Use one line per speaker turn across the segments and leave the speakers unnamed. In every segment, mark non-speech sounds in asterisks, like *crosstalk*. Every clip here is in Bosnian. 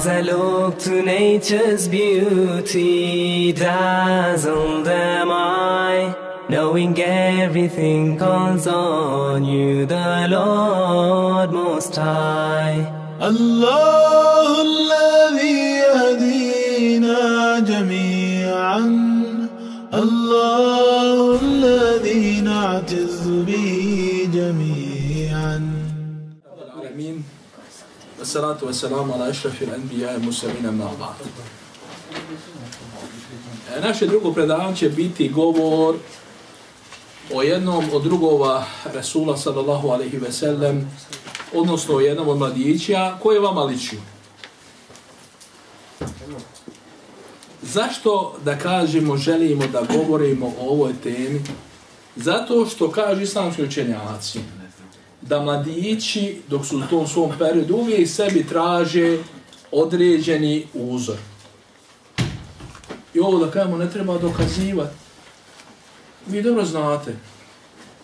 As I look to nature's beauty, dazzled am I, knowing everything calls on you, the Lord Most High.
Allah, Allah. salatu
wa salamu ala ešrafi anbiya i musalina ma'abad. E, naše drugo predavanje će biti govor o jednom od drugova Resula sallallahu alaihi ve sellem, odnosno o jednom od mladića, koje je vama ličio. Zašto da kažemo, želimo da govorimo o ovoj temi? Zato što kažu islamski učenjaci, da mladići, dok su u tom svom periodu, uvijek sebi traže određeni uzor. I ovo da kajemo ne treba dokazivati. Vi dobro znate,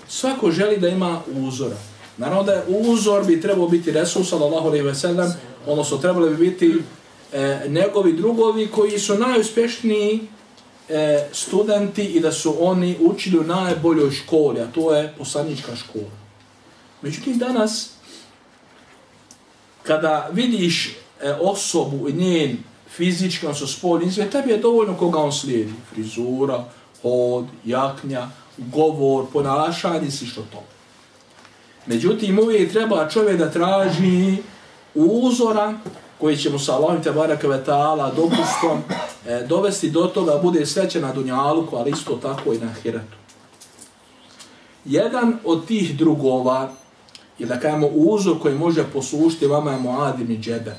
svako želi da ima uzora. Naravno da je uzor bi trebao biti Resul sallallahu alejhi ve sellem, odnosno trebali bi biti e, njegovi drugovi koji su najuspješniji e, studenti i da su oni učili u najboljoj školi, a to je poslanička škola. Međutim, danas, kada vidiš e, osobu i njen fizički, odnosno spolni izgled, tebi je dovoljno koga on slijedi. Frizura, hod, jaknja, govor, ponašanje, si što to. Međutim, uvijek treba čovjek da traži uzora koji će mu sa Allahom te baraka vetala dopustom e, dovesti do toga bude sreće na dunjaluku, ali isto tako i na hiratu. Jedan od tih drugova, ili da kajemo uzor koji može poslušiti vama je Muad ibn Džebel.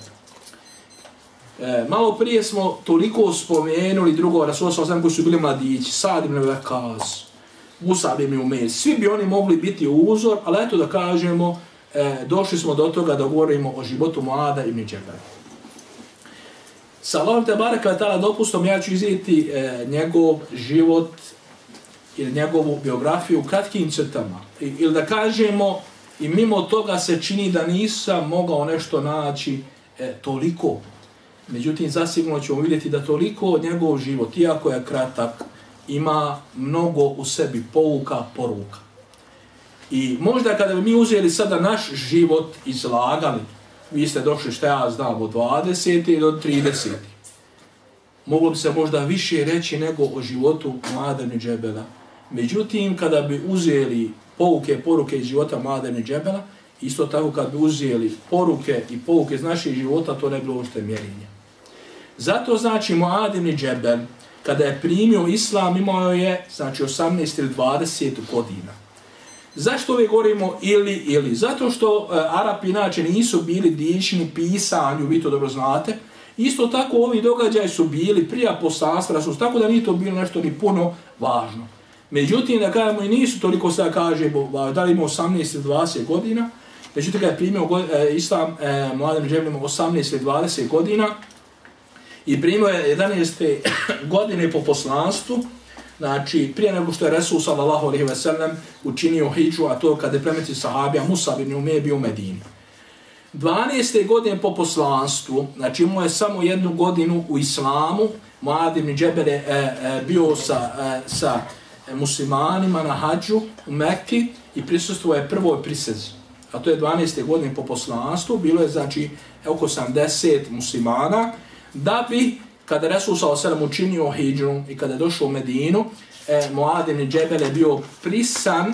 E, malo prije smo toliko spomenuli drugog Rasula sa koji su bili mladići, Sad ibn Vekaz, Musab ibn Umez, svi bi oni mogli biti uzor, ali eto da kažemo, e, došli smo do toga da govorimo o životu Muada ibn Džebel. Sa Allahom te baraka tala dopustom ja ću izvijeti e, njegov život ili njegovu biografiju u kratkim crtama. I, ili da kažemo, i mimo toga se čini da nisam mogao nešto naći e, toliko. Međutim, zasigurno ćemo vidjeti da toliko njegov život, iako je kratak, ima mnogo u sebi pouka, poruka. I možda kada bi mi uzeli sada naš život izlagali, vi ste došli što ja znam od 20. do 30. Moglo bi se možda više reći nego o životu Mladene Džebela. Međutim, kada bi uzeli pouke, poruke iz života Mladene Džebela, isto tako kad bi uzeli poruke i pouke iz naših života, to ne bilo ušte mjerenje. Zato znači Muadin Džebel, kada je primio islam, imao je znači 18 ili 20 godina. Zašto uvijek govorimo ili ili? Zato što e, Arapi inače nisu bili dični pisanju, vi to dobro znate. Isto tako ovi događaji su bili prija poslanstva, su tako da nije to bilo nešto ni puno važno. Međutim, da kažemo i nisu toliko sada kaže, da li ima 18 ili 20 godina, međutim kada je primio e, islam e, mladim žemljima 18 ili 20 godina i primio je 11. *coughs* godine po poslanstvu, Znači, prije nego što je Resul sallallahu alaihi ve sellem učinio hijđu, a to kada je plemeti sahabija Musab ibn Umej bio u Medini. 12. godine po poslanstvu, znači imao je samo jednu godinu u islamu, Muad ibn Džeber je e, e, bio sa, e, sa E, muslimanima na hađu u Mekki i prisustvo je prvoj prisezi. A to je 12. godine po poslanstvu, bilo je znači e, oko 70 muslimana, da bi kada Resul s.a.v. učinio hijđu i kada je došao u Medinu, e, Muadin i Džebel je bio prisan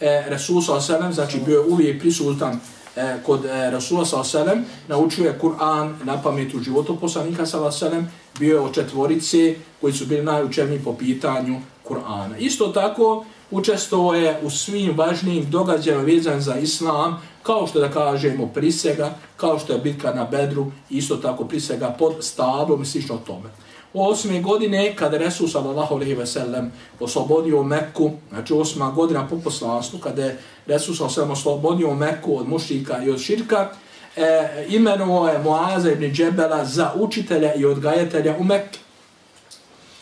e, Resul s.a.v. znači bio je uvijek prisutan e, kod e, Resula s.a.v. naučio je Kur'an na pametu životu poslanika s.a.v. bio je od četvorice koji su bili najučevniji po pitanju Kur'ana. Isto tako, učestvovao je u svim važnijim događajima vezan za islam, kao što da kažemo prisega, kao što je bitka na bedru, isto tako prisega pod stablom i slično tome. U osme godine, kada Resul sallallahu alaihi ve sellem oslobodio Mekku, znači osma godina po poslanstvu, kada je Resul sallallahu alaihi oslobodio Mekku od mušika i od širka, e, imenuo je Muaza ibn Džebela za učitelja i odgajatelja u Mekki.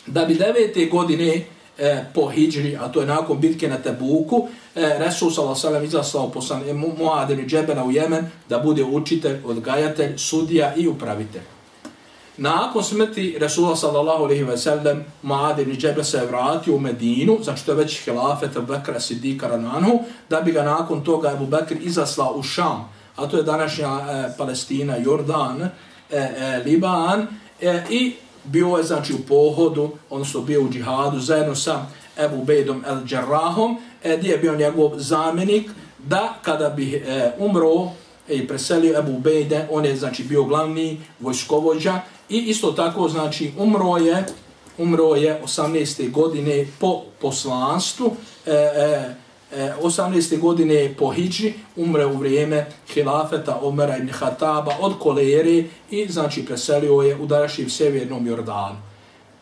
Da bi devete godine, e, po Hidžri, a to je nakon bitke na Tebuku, e, Resul s.a.v. izlaslao poslan e, Muadin i Džebena u Jemen da bude učitelj, odgajatelj, sudija i upravitelj. Nakon smrti Resula sallallahu alaihi ve sellem Muad ibn Džebel se vratio u Medinu, znači to je već hilafet Abu Bakra Siddiqa Rananhu, da bi ga nakon toga Abu Bakr izaslao u Šam, a to je današnja e, Palestina, Jordan, e, e, Liban, e, i bio je znači u pohodu, odnosno bio u džihadu zajedno sa Ebu Bejdom el Džarrahom, e, gdje je bio njegov zamjenik, da kada bi e, umro i preselio Ebu Bejde, on je znači bio glavni vojskovođa i isto tako znači umro je umro je 18. godine po poslanstvu, e, e, E, 18. godine po Hidži, umre u vrijeme hilafeta Omera ibn Hataba od kolere i znači preselio je u današnjem sjevernom Jordanu.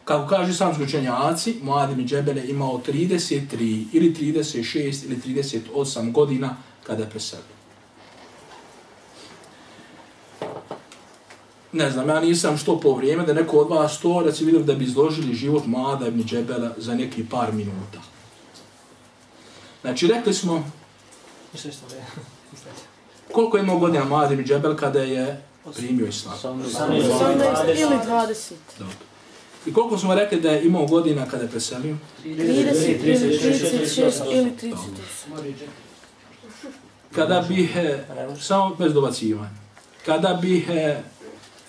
Kako kaže sam zlučenjaci, Muadim i Džebele imao 33 ili 36 ili 38 godina kada je preselio. Ne znam, ja nisam što po vrijeme da neko od vas to, da si da bi izložili život Muada ibn Džebela za neki par minuta. Znači, rekli smo... Koliko je imao godina Muad ibn Džebel kada je primio islam?
18 ili 20.
Dobro. I koliko smo rekli da je imao godina kada je preselio?
30 ili 36 ili 38.
Kada bi, e, samo bez dobacivanja, kada bi e,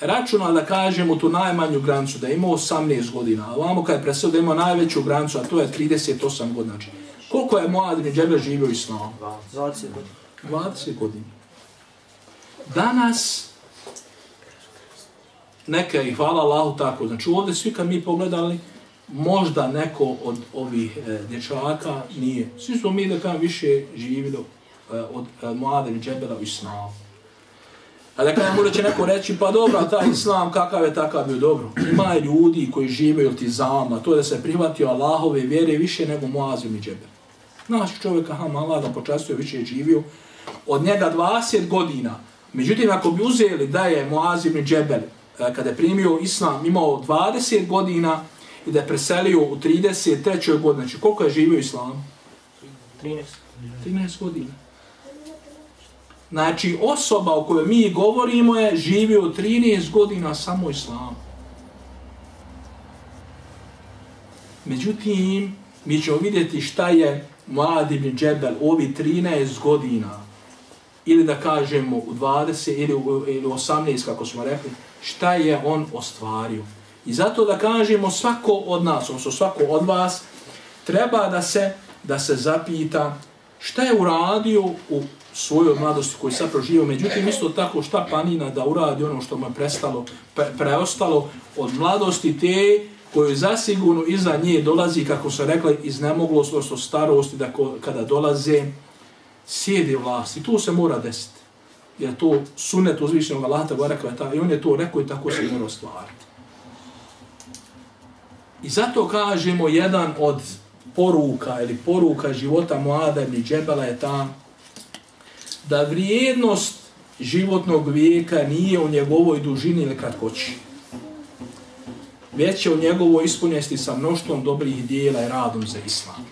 računali da kažemo tu najmanju granicu, da je imao 18 godina, a vamo kada je preselio da je imao najveću granicu, a to je 38 godina. Znači, koliko je Moad ibn Džebel živio u islamu?
20 godina.
20 godina. Danas, neka i hvala Allahu tako. Znači ovdje svi kad mi pogledali, možda neko od ovih e, dječaka nije. Svi smo mi da kao više živili e, od e, Muada i Džebela u islamu. A da kada možda će neko reći, pa dobro, taj islam kakav je takav bio dobro. Ima ljudi koji žive od tizama, to je da se prihvatio Allahove vjere više nego Muazim i Džebel. Naš čovjek, aha, mala da počastuje, više je živio. Od njega 20 godina. Međutim, ako bi uzeli da je Muazim i Džebel E, kada je primio islam, imao 20 godina i da je preselio u 33. godini. Znači, koliko je živio islam?
13.
13 godina. Znači, osoba o kojoj mi govorimo je živio 13 godina samo islam. Međutim, mi ćemo vidjeti šta je Muad ibn Džebel ovi 13 godina ili da kažemo u 20 ili u, ili 18 kako smo rekli, šta je on ostvario. I zato da kažemo svako od nas, odnosno svako od vas, treba da se da se zapita šta je uradio u svojoj mladosti koju sad proživio. Međutim, isto tako šta planina da uradi ono što mu je prestalo, pre, preostalo od mladosti te koju zasigurno iza nje dolazi, kako se rekla, iz nemoglosti, odnosno starosti, da ko, kada dolaze, sjede vlast. I to se mora desiti jer to sunet uzvišenog Allaha tabaraka ta, i on je to rekao i tako se mora stvariti. I zato kažemo jedan od poruka ili poruka života Moada ibn Džebela je ta da vrijednost životnog vijeka nije u njegovoj dužini ili kratkoći. Već je u njegovoj ispunjesti sa mnoštvom dobrih dijela i radom za islam.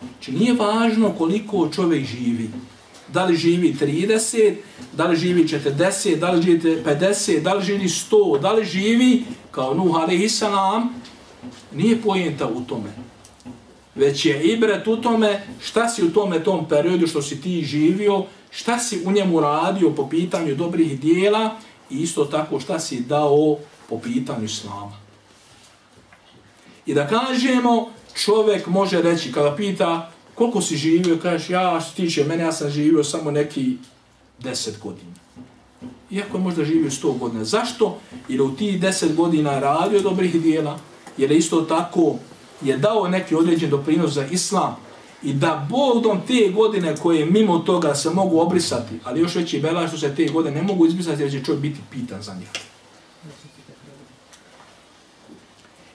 Znači nije važno koliko čovjek živi, da li živi 30, da li živi 40, da li živi 50, da li živi 100, da li živi kao Nuh alaihi salam, nije pojenta u tome. Već je ibret u tome šta si u tome tom periodu što si ti živio, šta si u njemu radio po pitanju dobrih dijela i isto tako šta si dao po pitanju islama. I da kažemo, čovjek može reći, kada pita, koliko si živio, kažeš, ja što tiče mene, ja sam živio samo neki deset godina. Iako je možda živio sto godina. Zašto? Jer u tih deset godina radio dobrih dijela, jer je isto tako je dao neki određen doprinos za islam i da Bogdom te godine koje mimo toga se mogu obrisati, ali još veći bela što se te godine ne mogu izbrisati jer će čovjek biti pitan za njih.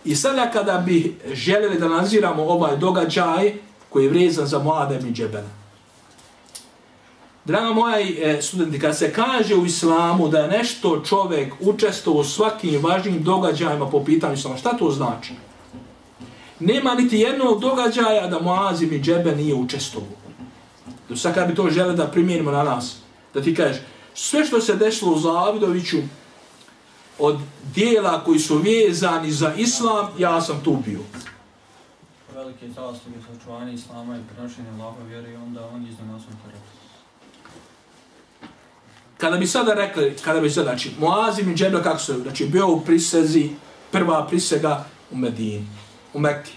I sada kada bi željeli da naziramo ovaj događaj, koji je vrezan za Moada ibn Džebela. Draga moja e, studenti, kad se kaže u islamu da je nešto čovjek učesto u svakim važnim događajima po pitanju islama, šta to znači? Nema niti jednog događaja da Moaz ibn Džebel nije učestovo. Do sada bi to žele da primijenimo na nas, da ti kažeš, sve što se desilo u Zavidoviću, od dijela koji su vezani za islam, ja sam tu bio.
Velike zasluge za očuvanje islama i prenošenje Allahove vjere i onda on to rekao.
Kada bi sada rekli, kada bi sada, znači, Muazim i Džebel, kako su, znači, bio u prisezi, prva prisega u Medini, u Mekke.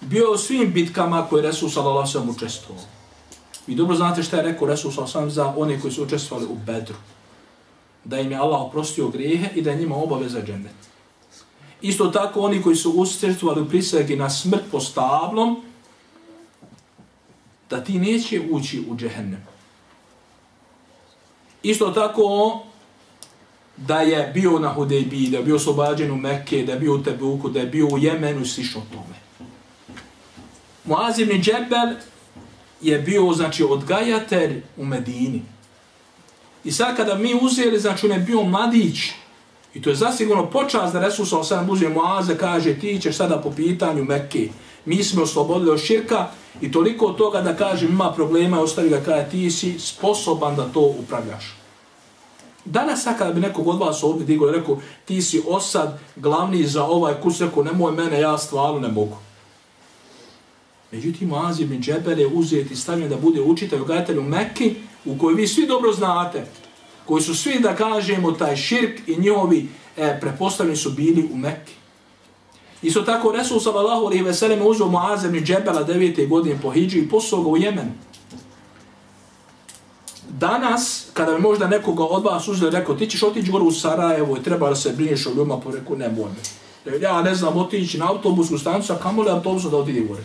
Bio u svim bitkama koje je Resul sallallahu sallam učestvovao. Vi dobro znate šta je rekao Resul sallallahu sallam za one koji su učestvovali u Bedru. Da im je Allah oprostio grijehe i da je njima obaveza džennet. Isto tako oni koji su učestvovali u prisegi na smrt po stablom, da ti neće ući u džehennem. Isto tako da je bio na Hudejbi, da je bio oslobađen u Mekke, da je bio u Tebuku, da je bio u Jemenu i slišao tome. Muaz ibn Džebel je bio, znači, odgajatelj u Medini. I sad kada mi uzeli, znači, on je bio mladić, i to je zasigurno počas da Resul sa osam uzije Moaze, kaže, ti ćeš sada po pitanju Mekke, mi smo oslobodili od širka, i toliko od toga da kaže, ima problema, ostavi ga kada ti si sposoban da to upravljaš. Danas sad kada bi nekog od vas ovdje digao i rekao, ti si osad glavni za ovaj kus, rekao, nemoj mene, ja stvarno ne mogu. Međutim, Muaz ibn Džebel je uzeti i stavljen da bude učitelj, ugajatelj u Mekki, u kojoj vi svi dobro znate, koji su svi, da kažemo, taj širk i njovi e, prepostavljeni su bili u Mekki. Isto tako, Resul sallallahu alaihi ve sellem uzeo Muaz ibn Džebela devete godine po Hidži i poslao ga u Jemen. Danas, kada bi možda nekoga od vas uzeli, rekao, ti ćeš otići gore u Sarajevo i treba da se brineš o ljudima, pa po reku, ne bojme. Ja ne znam otići na autobusku stanicu, a kamo li autobusu da otidi gore?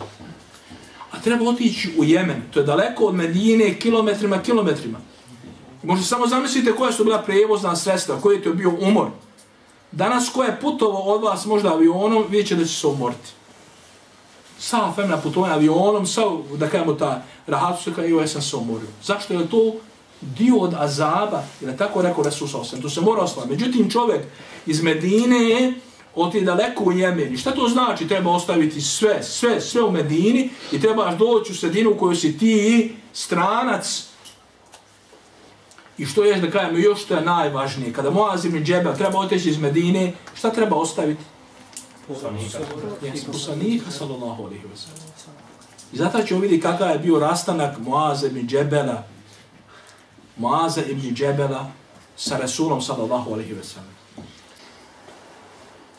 Treba otići u Jemen, to je daleko od Medine, kilometrima, kilometrima. Možete samo zamislite koja su bila prevozna sredstva, koji je to bio umor. Danas ko je putovo od vas možda avionom, vidjet će da će se umoriti. Sam femna putovanja avionom, sam, da kajemo ta rahatu se kao, ja sam se umorio. Zašto je to dio od azaba, ili tako rekao Resul Sosem, to se mora ostaviti. Međutim, čovjek iz Medine je oti daleko u Jemen. I šta to znači? Treba ostaviti sve, sve, sve u Medini i trebaš doći u sredinu u kojoj si ti stranac. I što je da kajemo još što je najvažnije. Kada Moaz ibn Džebel treba oteći iz Medine, šta treba ostaviti? Poslanika, sallallahu alaihi wa sallam. I zato ćemo vidjeti kakav je bio rastanak Moaza ibn Džebela, Moaza ibn Džebela sa Rasulom sallallahu alaihi wa sallam.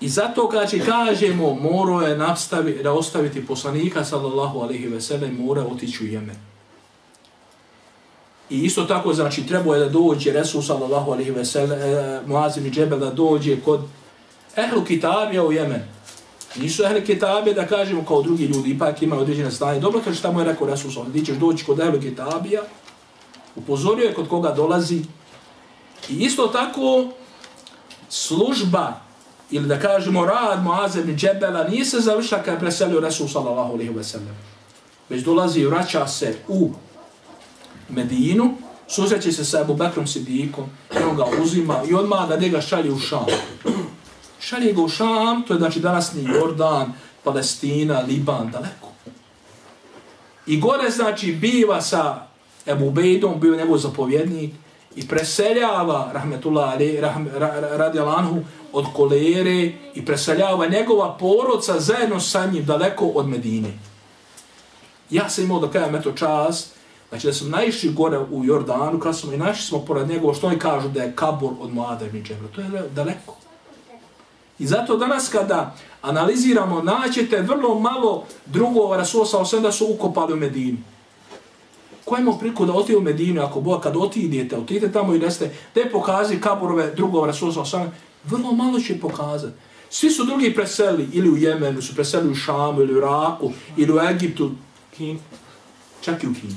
I zato kaže, kažemo morao je nastavi, da ostaviti poslanika sallallahu alaihi ve sellem, mora otići u Jemen. I isto tako znači trebao je da dođe Resul sallallahu alaihi ve sellem, eh, Muazim i Džebel da dođe kod Ehlu Kitabija u Jemen. Nisu ehli kitabe da kažemo kao drugi ljudi, ipak imaju određene stanje. Dobro, to šta mu je rekao Resul sallallahu alaihi wa doći kod ehli kitabija, upozorio je kod koga dolazi. I isto tako služba ili da kažemo rad Muaze ibn Džebela nije se završila kada je preselio Resul sallallahu alaihi wa sallam. Već dolazi i vraća se u Medinu, susreće se sa Ebu Bekrom Sidikom, i on ga uzima i odmah da njega šalje u Šam. Šalje ga u Šam, to je znači danasni Jordan, Palestina, Liban, daleko. I gore znači biva sa Ebu Bejdom, bio njegov zapovjednik, i preseljava, rahmetullah ali, rahm, ra, ra, radijalanhu, od kolere i preseljava njegova porodca zajedno sa njim daleko od Medine. Ja sam imao da kajem eto čast, znači da sam naišli gore u Jordanu, kada smo i našli smo pored njegova, što oni kažu da je kabor od Moada ibn Džebra, to je daleko. I zato danas kada analiziramo, naćete vrlo malo drugova Rasula sa osam da su ukopali u Medini. Ko ima priliku da otije u Medinu, ako Boga, kad otidete, otidete tamo i neste, te pokazi kaborove drugova Rasula sa vrlo malo će pokazati. Svi su drugi preseli, ili u Jemenu, su preseli u Šamu, ili u Iraku, ili u Egiptu, Kini, čak i u Kini.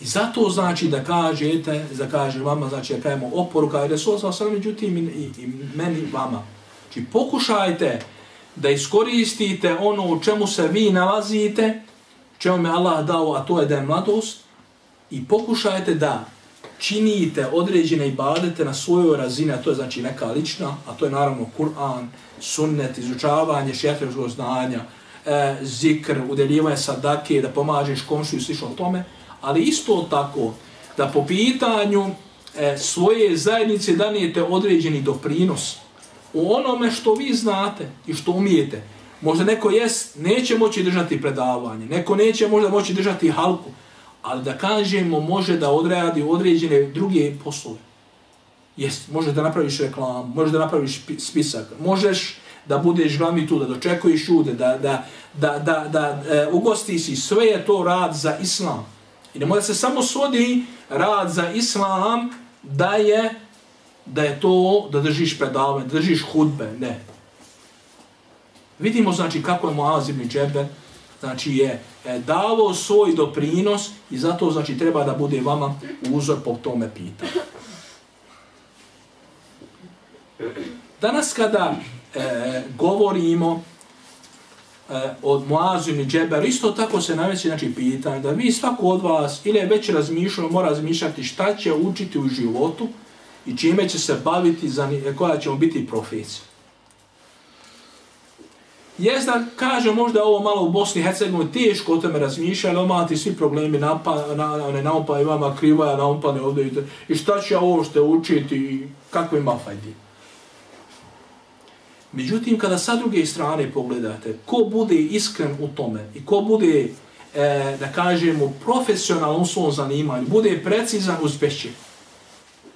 I zato znači da kažete, da kaže vama, znači da kajemo oporuka, i je sosa sam međutim i, i, i meni vama. Znači pokušajte da iskoristite ono u čemu se vi nalazite, čemu me Allah dao, a to je da je mladost, i pokušajte da činite određene ibadete na svojoj razini, a to je znači neka lična, a to je naravno Kur'an, sunnet, izučavanje šehreškog znanja, e, zikr, udeljivanje sadake, da pomažeš komšu i slično o tome, ali isto tako da po pitanju e, svoje zajednice danijete određeni doprinos u onome što vi znate i što umijete. Možda neko jes, neće moći držati predavanje, neko neće možda moći držati halku, ali da kažemo može da odradi određene druge poslove. Jest, može da napraviš reklamu, možeš da napraviš spisak, možeš da budeš glavni tu, da dočekuješ ljude, da, da, da, da, da e, ugosti si, sve je to rad za islam. I ne može se samo svodi rad za islam da je da je to da držiš predavanje, da držiš hudbe, ne. Vidimo znači kako je Muaz ibn Džebel znači je e, davo svoj doprinos i zato znači treba da bude vama uzor po tome pita. Danas kada e, govorimo e, od Moazu i Džeber, isto tako se naveći znači, pitanje da vi svako od vas ili je već razmišljeno, mora razmišljati šta će učiti u životu i čime će se baviti, za, koja će mu biti profesija. Jes da kaže možda ovo malo u Bosni i Hercegovini teško o tome razmišlja, ali ima ti svi problemi, napa, na, na, ne naupa i vama kriva, naupane ovdje i te, i šta će ovo što učiti i kako ima fajdi. Međutim, kada sa druge strane pogledate, ko bude iskren u tome i ko bude, e, da kažemo, profesionalno u svom zanimanju, bude precizan uz peće,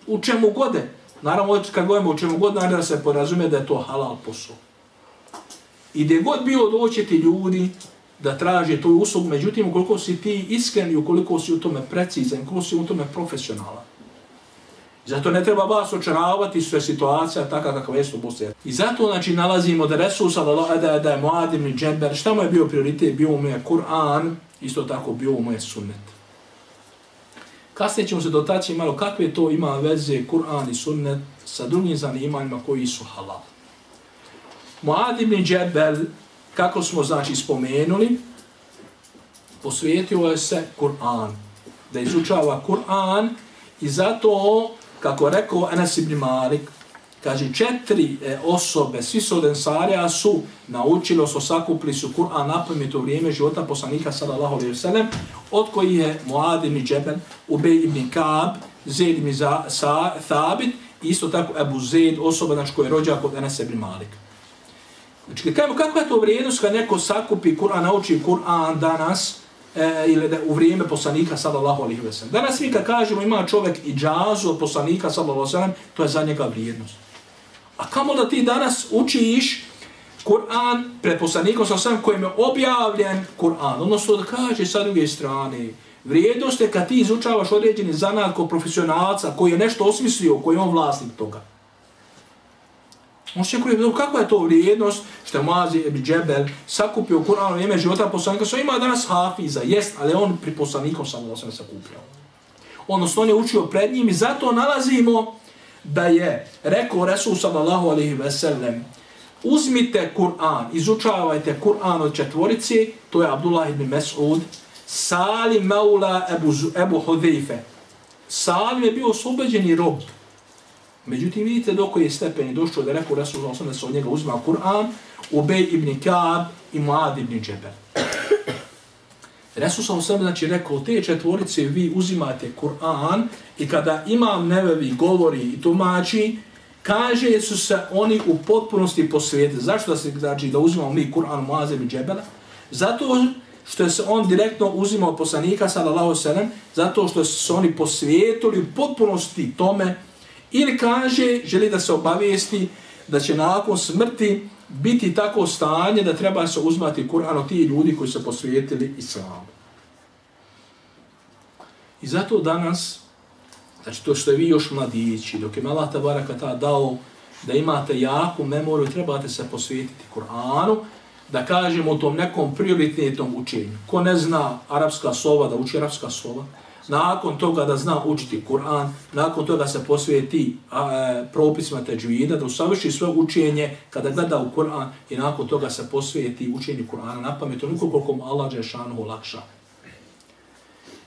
u čemu gode, naravno, kad govorimo u čemu god, naravno da se porazume da je to halal posao. I gdje god bilo doće ti ljudi da traže tu uslugu, međutim, ukoliko si ti iskren i ukoliko si u tome precizan, ukoliko si u tome profesionalan, Zato ne treba vas očaravati sve situacija taka kakva je u Bosni. I zato znači nalazimo da Resul sallallahu da da je Muadim i Džeber, šta mu je bio prioritet? Bio mu je Kur'an, isto tako bio mu je sunnet. Kasnije ćemo se dotaći malo kakve to ima veze Kur'an i sunnet sa drugim zanimanjima koji su halal. Muad ibn Džebel, kako smo znači spomenuli, posvetio je se Kur'an, da izučava Kur'an i zato kako rekao Anas ibn Malik, kaže četiri e, osobe, svi su od Ensarija su naučili, su sakupili su Kur'an na pamet u vrijeme života poslanika sallallahu alaihi wa od koji je Muad ibn Džebel, Ubej ibn Kaab, Zaid ibn Thabit, isto tako Ebu Zaid, osoba znači koja je rođak od Anas ibn Malik. Znači, kako, kakva je to vrijednost kad neko sakupi Kur'an, nauči Kur'an danas, e, ili da u vrijeme poslanika sallallahu alejhi ve sellem. Danas mi kad kažemo ima čovjek i džazu od poslanika sallallahu alejhi ve sellem, to je za njega vrijednost. A kamo da ti danas učiš Kur'an pred poslanikom sallallahu alejhi kojim je objavljen Kur'an, odnosno da kaže sa druge strane, vrijednost je kad ti izučavaš određeni zanat kod profesionalca koji je nešto osmislio, koji je on vlasnik toga. On se koji kakva je to vrijednost što je Mazi Ebi Džebel sakupio Kur'an u ime života poslanika, što ima danas hafiza, jest, ali on pri poslanikom samo se sakupio. Odnosno, on je učio pred njim i zato nalazimo da je rekao Resul sallallahu alaihi ve sellem uzmite Kur'an, izučavajte Kur'an od četvorici, to je Abdullah ibn Mes'ud, Salim Maula Ebu, Ebu Hudheife. Salim je bio oslobođeni rob, Međutim, vidite do koje stepeni došlo da rekao Rasul da se od njega uzma Kur'an, Ubej ibn Kaab i Muad ibn Džeber. Resul sam osam znači rekao, te četvorice vi uzimate Kur'an i kada imam nevevi govori i tumači, kaže su se oni u potpunosti posvijete. Zašto da se znači da uzimamo mi Kur'an Muad ibn Džebera? Zato što je se on direktno uzimao poslanika sallallahu sallam, zato što su se oni posvijetili u potpunosti tome Ili kaže, želi da se obavijesti da će nakon smrti biti tako stanje da treba se uzmati Kur'an od tih ljudi koji su posvijetili islamu. I zato danas, znači to što je vi još mladići, dok je Allah tabaraka ta dao da imate jaku memoriju, trebate se posvijetiti Kur'anu, da kažemo tom nekom prioritetnom učenju. Ko ne zna arapska slova, da uči arapska slova, nakon toga da zna učiti Kur'an, nakon toga se posvijeti a, e, propisima teđuida, da usavrši svoje učenje kada gleda u Kur'an i nakon toga se posvijeti učenju Kur'ana na pamet, onoliko koliko mu Allah Đešanu lakša.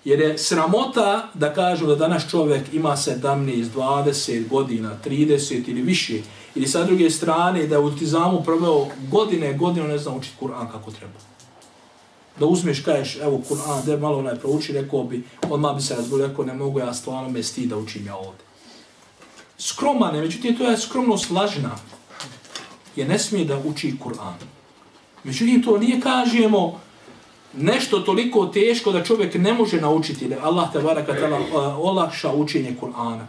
Jer je sramota da kažu da danas čovjek ima 17, 20 godina, 30 ili više, ili sa druge strane da je u Tizamu proveo godine, godine ne zna učiti Kur'an kako treba da uzmeš, kažeš, evo, Kur'an, da malo onaj prouči, rekao bi, odmah bi se razbolio, rekao, ne mogu ja stvarno me stid da učim ja ovdje. skroman je, međutim to je skromnost lažna, je ne smije da uči Kur'an. Međutim, to nije, kažemo, nešto toliko teško da čovjek ne može naučiti, da Allah te baraka tala olakša učenje Kur'ana.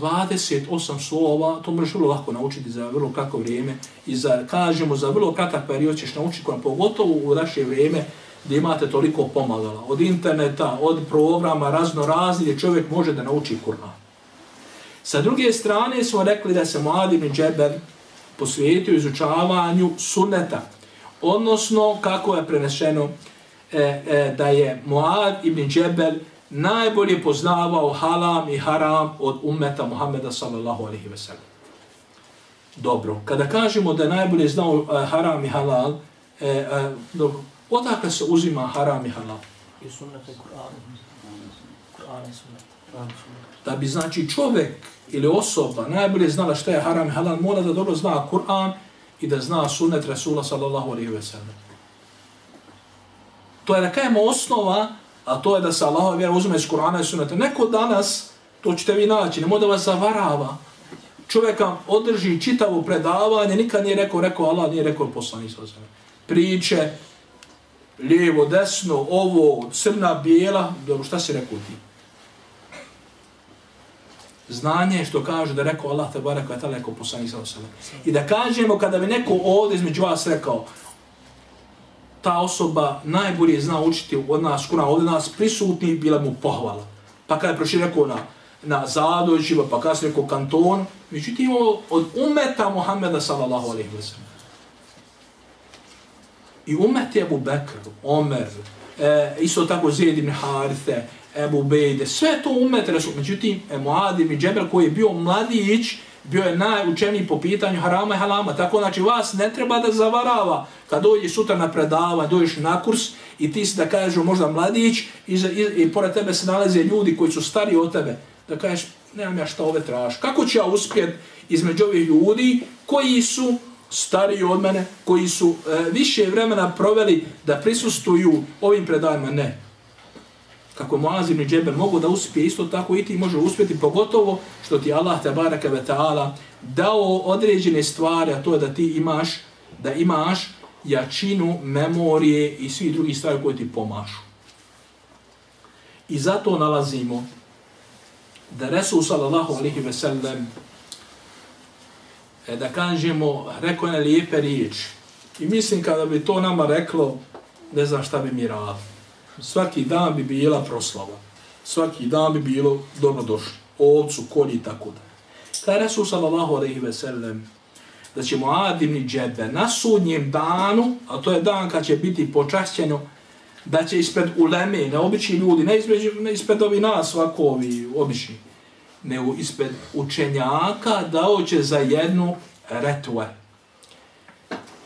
28 slova, to možeš vrlo lako naučiti za vrlo kako vrijeme i za, kažemo, za vrlo kratak period ćeš naučiti koja pogotovo u naše vrijeme gdje imate toliko pomagala. Od interneta, od programa, razno razni, gdje čovjek može da nauči Kur'an. Sa druge strane smo rekli da se mladi ibn Džeber posvijetio izučavanju sunneta, odnosno kako je prenešeno e, e, da je Muad ibn Džebel najbolje poznavao halam i haram od ummeta Muhammeda sallallahu alaihi ve sellem. Dobro, kada kažemo da je najbolje znao uh, haram i halal, e, uh, dobro, odakle se uzima haram i halal?
I sunnete Kur'ana. Kur'ana i sunnete.
Da bi znači čovjek ili osoba najbolje znala šta je haram i halal, mora da dobro zna Kur'an i da zna sunnet Rasula sallallahu alaihi ve sellem. To je da kajemo osnova, a to je da se Allahova vjera uzme iz Kur'ana i sunneta. Neko danas, to ćete vi naći, nemoj da vas zavarava. Čovjeka održi čitavo predavanje, nikad nije rekao, rekao Allah, nije rekao poslani sa zemlje. Priče, lijevo, desno, ovo, crna, bijela, dobro, šta si rekao ti? Znanje što kažu da rekao Allah te barek ve taala poslanik sallallahu alejhi. I da kažemo kada bi neko ovdje između vas rekao ta osoba najbolje zna učiti od nas, kuna od nas prisutni, bila mu pohvala. Pa kada je prošli rekao na, na Zadojićima, pa kada se rekao kanton, međutim ono od umeta Muhammeda sallallahu alaihi wa sallam. I umet je Abu Bekr, Omer, e, isto tako Zed ibn Harithe, Ebu Bejde, sve to umet Resul. Međutim, e, Muad ibn Džebel koji je bio mladić, bio je najučeniji po pitanju harama i halama. Tako znači vas ne treba da zavarava kad dođeš sutra na predava, dođeš na kurs i ti si da kažeš možda mladić i, i, i pored tebe se nalaze ljudi koji su stari od tebe. Da kažeš, nemam ja šta ove traš. Kako ću ja uspjet između ovih ljudi koji su stariji od mene, koji su e, više vremena proveli da prisustuju ovim predavima? Ne kako Muaz ibn Džebel mogu da uspije, isto tako i ti može uspjeti, pogotovo što ti Allah tabaraka ve ta'ala dao određene stvari, a to je da ti imaš, da imaš jačinu, memorije i svi drugi stvari koje ti pomašu. I zato nalazimo da Resul sallallahu alejhi ve sellem e, da kažemo, rekao je lijepe riječi. I mislim kada bi to nama reklo, ne znam šta bi mi radili svaki dan bi bila proslava. Svaki dan bi bilo dobro došli. Ovcu, kolji i tako da. Kaj Resul sallallahu alaihi ve sellem, da će Muad ibn Džebe na sudnjem danu, a to je dan kad će biti počašćeno, da će ispred uleme, ne obični ljudi, ne ispred, ne ispred ovi nas, ovako ovi obični, nego ispred učenjaka, dao će za jednu retue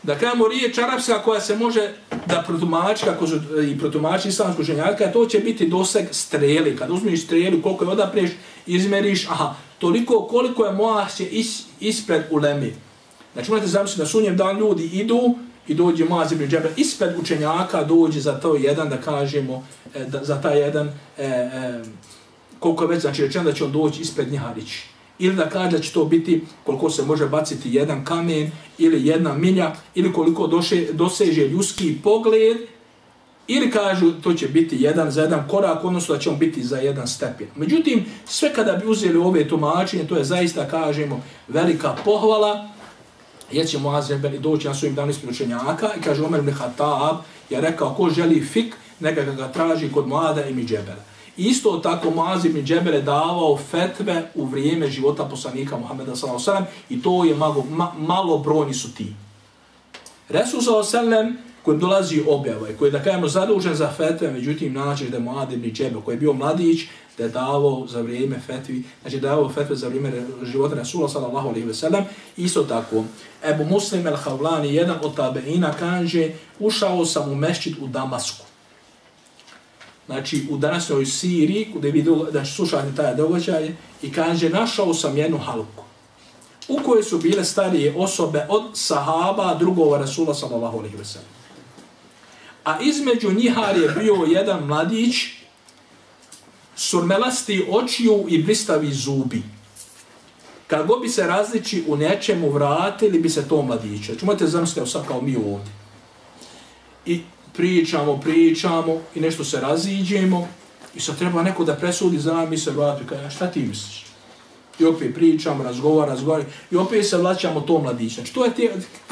da kajemo riječ arapska koja se može da protumači, kako su e, i protumači islamsku ženjaka, to će biti doseg streli. Kad uzmiš strelu, koliko je odapreš, izmeriš, aha, toliko koliko je moja će is, ispred ulemi. Znači, možete zamisliti da sunjem dan ljudi idu i dođe moaz ibn Džebel, ispred učenjaka dođe za to jedan, da kažemo, e, da, za taj jedan, e, e, koliko je već, znači rečeno da će on doći ispred njiha riči ili da kaže da će to biti koliko se može baciti jedan kamen ili jedna milja ili koliko doše, doseže ljudski pogled ili kažu to će biti jedan za jedan korak, odnosno da će on biti za jedan stepen. Međutim, sve kada bi uzeli ove tumačenje, to je zaista, kažemo, velika pohvala, jer će Muazir Rebeli doći na svojim danim učenjaka i kaže Omer ibn Khattab je rekao ko želi fik, neka ga traži kod Muada i Midžebela. Isto tako Muaz ibn Džebel je davao fetve u vrijeme života poslanika Muhammeda s.a.v. i to je malo, ma, malo brojni su ti. Resul s.a.v. koji dolazi objava i koji je da kajemo zadužen za fetve, međutim nađeš da je Muaz ibn Džebel koji je bio mladić, da je davao za vrijeme fetvi, znači davao fetve za vrijeme života Rasula sallallahu alaihi ve sellem. Isto tako, Ebu Muslim el-Havlani, jedan od tabeina, kaže, ušao sam u mešćid u Damasku znači u današnjoj Siriji, gdje vi znači, slušate taj događaj, i kaže, našao sam jednu halku, u kojoj su bile starije osobe od sahaba drugova Rasula sallallahu alaihi wa sallam. A između njihar je bio jedan mladić, surmelasti očiju i blistavi zubi. Kad god bi se različi u nečemu vratili bi se to mladiće. Znači, možete sam kao mi ovdje. I pričamo, pričamo i nešto se raziđemo i sad treba neko da presudi za nam, mi se vrati, kaže, šta ti misliš? I opet pričamo, razgovar, razgovar, i opet se vraćamo to mladiće. Znači, to je, te,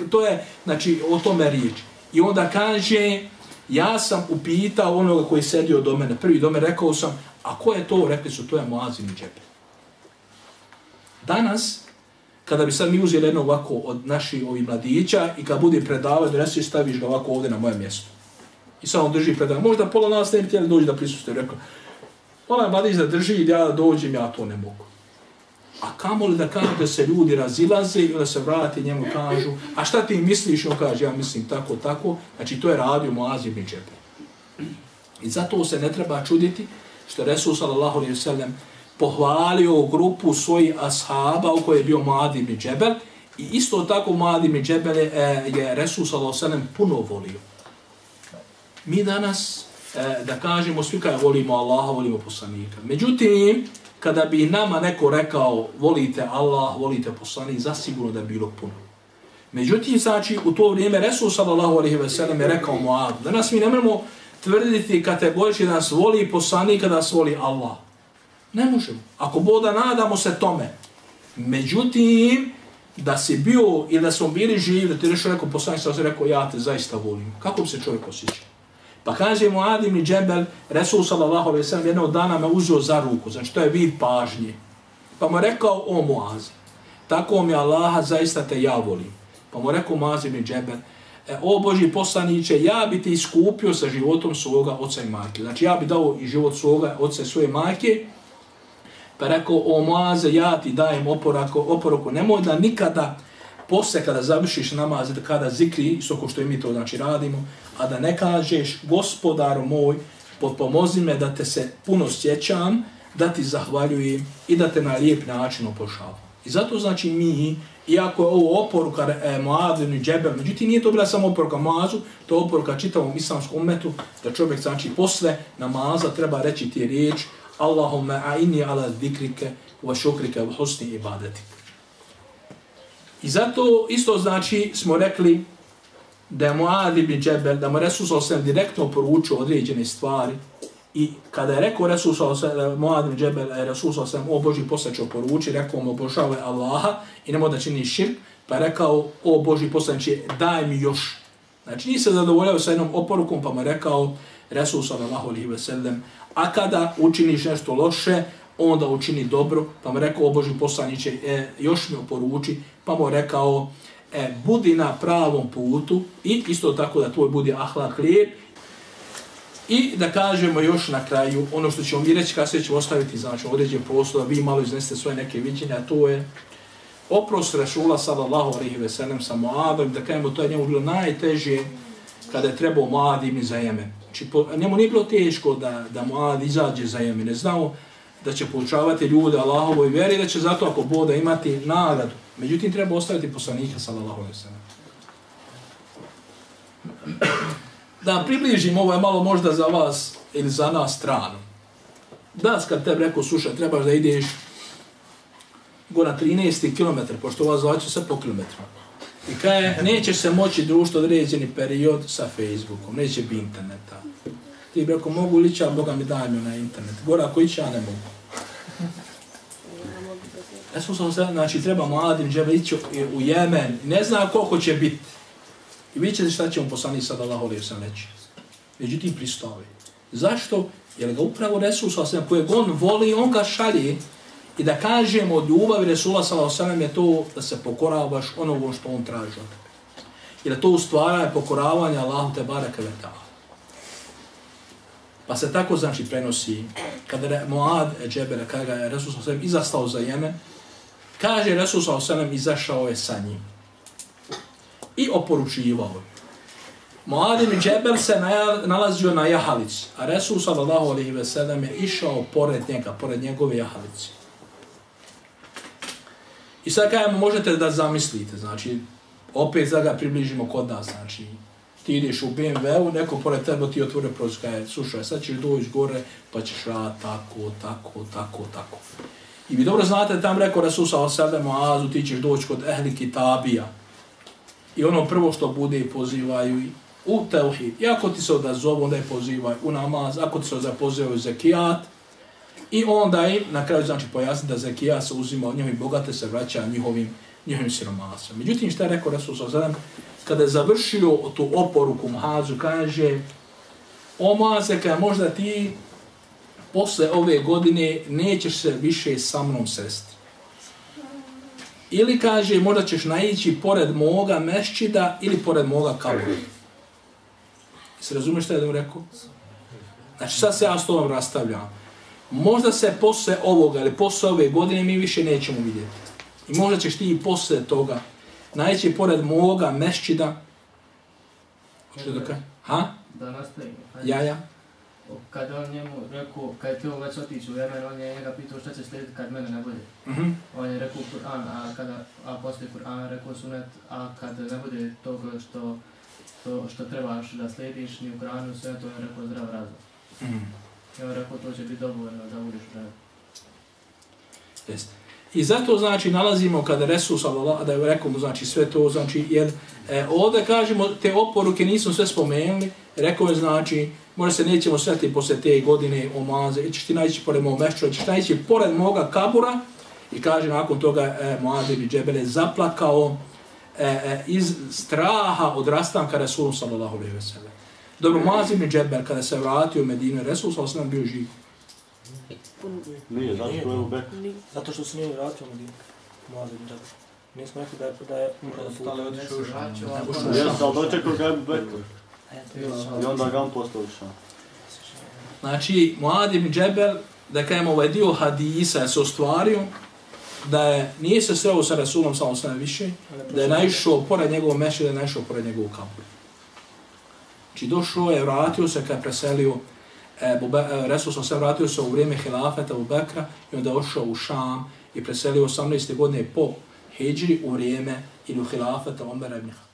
to je, znači, o tome riječ. I onda kaže, ja sam upitao onoga koji je sedio do mene, prvi do mene, rekao sam, a ko je to? Rekli su, to je Moazin i Džebel. Danas, kada bi sad mi uzeli jedno ovako od naših ovih mladića i kad bude predavao, da i staviš ga ovako ovdje na moje mjesto. I samo on drži predavao. Možda pola nas ne bi htjeli doći da prisustuje. Rekao, onaj mladić da drži i ja dođem, ja to ne mogu. A kamo li da kažu da se ljudi razilaze i da se vrati njemu kažu, a šta ti misliš? On kaže, ja mislim tako, tako. Znači, to je radio Moazim i Džebel. I zato se ne treba čuditi što je Resul sallallahu alaihi sallam pohvalio grupu svojih ashaba u kojoj je bio Muad ibn Džebel i isto tako Muad ibn Džebel je, eh, je Resul s.a.v. puno volio. Mi danas, e, da kažemo, svi kada volimo Allaha, volimo poslanika. Međutim, kada bi nama neko rekao volite Allah, volite poslanik, zasigurno da je bilo puno. Međutim, znači, u to vrijeme Resul sallallahu alaihi ve sellem je rekao Muad, danas mi ne možemo tvrditi kategorički da nas voli poslanika, da nas voli Allah. Ne možemo. Ako boda nadamo se tome. Međutim, da si bio ili da smo bili živi, da ti nešto rekao poslanik, sa rekao, ja te zaista volim. Kako bi se čovjek osjećao? Pa kaže mu Adim i Džebel, Resul sallallahu alaihi sallam, jednog dana me uzeo za ruku, znači to je vid pažnje. Pa mu rekao, o Muaz, tako mi Allaha, zaista te ja volim. Pa mu rekao Muazim i Džebel, e, o Boži poslaniće, ja bi te iskupio sa životom svoga oca i majke. Znači ja bi dao i život svoga oca i svoje majke, Pa rekao, o Moaze, ja ti dajem oporaku, oporuku, nemoj da nikada, posle kada završiš namaz, da kada zikri, isto ko što i mi to znači radimo, a da ne kažeš, gospodaru moj, pomozi me da te se puno sjećam, da ti zahvaljujem i da te na lijep način opošavam. I zato znači mi, iako je ovo oporuka e, Moazu i Džebel, međutim nije to bila samo oporuka Moazu, to je oporuka čitavom islamskom umetu, da čovjek znači posle namaza treba reći ti riječ, Allahumma inni ala zikrike wa šukrike wa husni ibadetike. I zato isto znači smo rekli da je Muad ibn Džebel, da mu Resul s.a.v. direktno poručio određene stvari i kada je rekao Resul s.a.v. Muad ibn Džebel, je Resul s.a.v. o Boži poslačio poruči, rekao mu obožavaj Allaha i nemoj da čini širk, pa je rekao o Boži poslanče daj mi još. Znači nije se zadovoljao sa jednom oporukom, pa mu je rekao Resul Sellem A kada učiniš nešto loše, onda učini dobro. Pa mu rekao, o Boži poslaniće, e, još mi oporuči. Pa mu rekao, e, budi na pravom putu i isto tako da tvoj budi ahlak lijep. I da kažemo još na kraju, ono što ćemo mi reći, kada ćemo ostaviti, znači, određen prostor, vi malo iznesete svoje neke viđenja, to je oprost Rašula sallallahu alaihi ve sellem sa Moabom, da kažemo, to je njemu bilo najteže kada je trebao mladim i za Jemen. Znači, po, njemu nije bilo teško da, da Moad izađe za Jemen. Znao da će poučavati ljude Allahovoj vjeri, da će zato ako boda imati nagradu. Međutim, treba ostaviti poslanika sallallahu alaihi sallam. Da približim, ovo je malo možda za vas ili za nas stranu. Da, kad te rekao, slušaj, trebaš da ideš go na 13. km, pošto vas zvaću sve po kilometru. I kaj, nećeš se moći društvo određeni period sa Facebookom, neće biti interneta. Ti bi rekao, mogu li će, Boga mi daj mi na internet. Gora, ako iće, ja ne mogu. *laughs* Ja sam se, znači, treba mladim džebe ići u Jemen, ne zna koliko će biti. I vidjet ćete šta će on poslani sada Allah volio sam reći. Međutim, pristavi. Zašto? Jer ga upravo Resul sa kojeg on voli, on ga šalje I da kažemo od ljubavi Resula s.a.v. je to da se pokoravaš onogo što on traži od tebe. Da to ustvara pokoravanje Allahu te baraka vetala. Pa se tako znači prenosi, kada je Moad Džebera, kada je Resul s.a.v. izastao za Jemen, kaže Resul s.a.v. izašao je sa njim. I oporučivao je. Moad ibn Džebel se nalazio na jahalici, a Resul s.a.v. je išao pored njega, pored njegove jahalice. I sad kajemo, možete da zamislite, znači, opet da ga približimo kod nas, znači, ti ideš u BMW-u, neko pored tebe ti otvore prozor, kaže, slušaj, sad ćeš doći gore, pa ćeš rad tako, tako, tako, tako. I vi dobro znate da tam rekao Resul sa sebe Moazu, ti ćeš doći kod ehli kitabija. I ono prvo što bude pozivaju u teuhid. I ako ti se odazovu, onda je pozivaj u namaz. Ako ti se pozivaju zekijat. I onda im na kraju znači pojasni da zekijat se uzima od njihovih bogate, se vraća njihovim, njihovim siromasima. Međutim, što je rekao Resul sa sebe, kada je završio tu oporuku Muhazu, kaže Oma se kada možda ti posle ove godine nećeš se više sa mnom sresti. Ili kaže, možda ćeš naići pored moga mešćida ili pored moga kabura. Se razumiješ što je da mu rekao? Znači, sad se ja s tobom rastavljam. Možda se posle ovoga ili posle ove godine mi više nećemo vidjeti. I možda ćeš ti i posle toga naići pored moga mešćida. Što da kaže? Ha?
Da nastavimo.
Ja, ja
kad on njemu rekao, kad je već otići u Jemen, on je njega pitao šta će slijediti kad mene ne bude.
Mm -hmm.
On je rekao Kur'an, a, kada, a poslije Kur'ana rekao sunet, a kad ne bude toga što, to, što trebaš da slijediš ni u Kur'anu, sve to je rekao zdrav razum. Mm -hmm. I on rekao to će biti dovoljno da budeš vremena.
Jeste. I zato znači nalazimo kada Resul sallallahu da je rekao mu znači sve to znači jer e, ovdje kažemo te oporuke nismo sve spomenuli, rekao je znači možda se nećemo sveti posle te godine omaze, Moaze, ćeš ti naći pored mog mešća, ćeš naći pored moga kabura i kaže nakon toga e, Moaze ibn Džebel je zaplakao e, e, iz straha od rastanka Resulom sallallahu alaihi ve sellem. Dobro, Moaze ibn Džebel kada se vratio u Medinu, Resul sallallahu alaihi bio živ.
Nije, zato što je u Beku.
Zato što se nije vratio u Medinu. Ibn Džebel. Nismo rekli da je, da je umro da
Stale od Šuša.
Jesi, ali dočekao ga je u Beku. I onda ga on postao ušao.
Znači, Muad ibn Džebel, da kajem ovaj dio hadisa se ostvario, da je, nije se sreo sa Rasulom samo sve više, da je naišao pored njegovog meša, da je naišao pored njegovog kabura. Znači, došao je, vratio se kad je preselio, e, Bube, Resul sam se vratio se u vrijeme hilafeta u Bekra i onda ošao u Šam i preselio 18. godine po Hidžri u vrijeme ili u hilafeta Omer ibn Khattab.